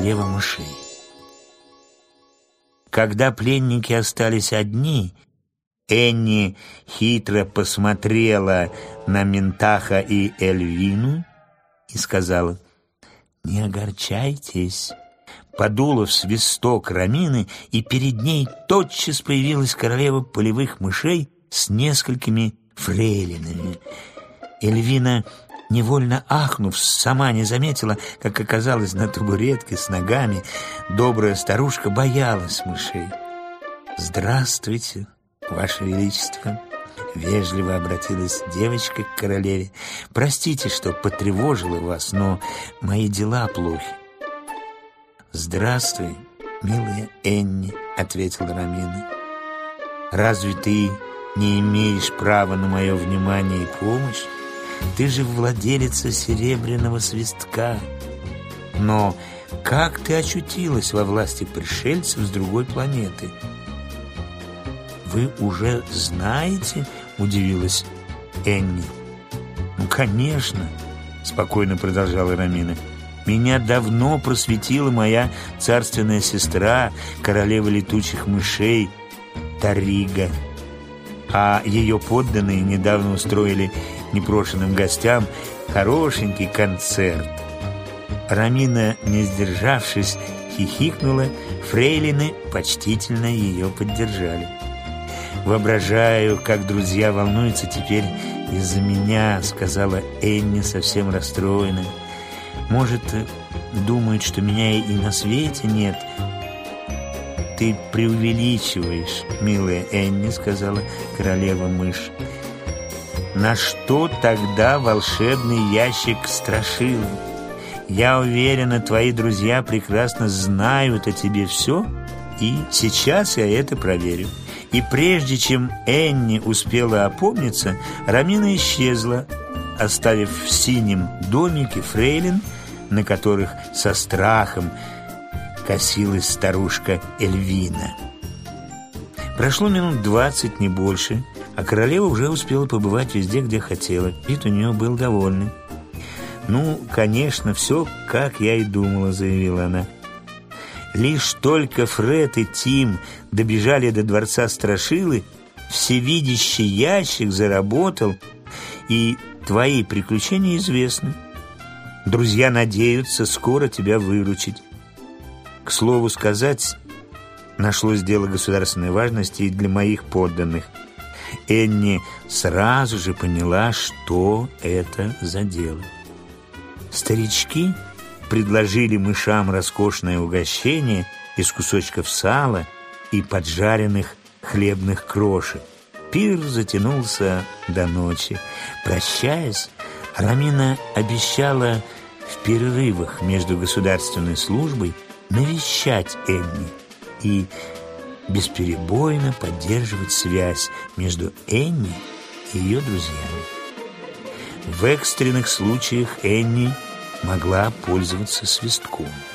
королева мышей. Когда пленники остались одни, Энни хитро посмотрела на Ментаха и Эльвину и сказала, «Не огорчайтесь». Подула в свисток Рамины, и перед ней тотчас появилась королева полевых мышей с несколькими фрейлинами. Эльвина невольно ахнув, сама не заметила, как оказалась на табуретке с ногами. Добрая старушка боялась мышей. «Здравствуйте, Ваше Величество!» Вежливо обратилась девочка к королеве. «Простите, что потревожила вас, но мои дела плохи». «Здравствуй, милая Энни», — ответила Рамина. «Разве ты не имеешь права на мое внимание и помощь?» Ты же владелица серебряного свистка. Но как ты очутилась во власти пришельцев с другой планеты? Вы уже знаете? Удивилась Энни. Ну, конечно, спокойно продолжала Рамина. Меня давно просветила моя царственная сестра, королева летучих мышей, Тарига. А ее подданные недавно устроили непрошенным гостям хорошенький концерт. Рамина, не сдержавшись, хихикнула, фрейлины почтительно ее поддержали. «Воображаю, как друзья волнуются теперь из-за меня», — сказала Энни совсем расстроенная. «Может, думают, что меня и на свете нет?» «Ты преувеличиваешь, милая Энни», — сказала королева-мышь. На что тогда волшебный ящик страшил? Я уверена, твои друзья прекрасно знают о тебе все, и сейчас я это проверю. И прежде чем Энни успела опомниться, Рамина исчезла, оставив в синем домике фрейлин, на которых со страхом косилась старушка Эльвина. Прошло минут двадцать, не больше, а королева уже успела побывать везде, где хотела. Вид у нее был довольный. «Ну, конечно, все, как я и думала», — заявила она. Лишь только Фред и Тим добежали до дворца Страшилы, всевидящий ящик заработал, и твои приключения известны. Друзья надеются скоро тебя выручить. К слову сказать, нашлось дело государственной важности и для моих подданных — Энни сразу же поняла, что это за дело. Старички предложили мышам роскошное угощение из кусочков сала и поджаренных хлебных крошек. Пир затянулся до ночи. Прощаясь, Рамина обещала в перерывах между государственной службой навещать Энни и бесперебойно поддерживать связь между Энни и ее друзьями. В экстренных случаях Энни могла пользоваться свистком –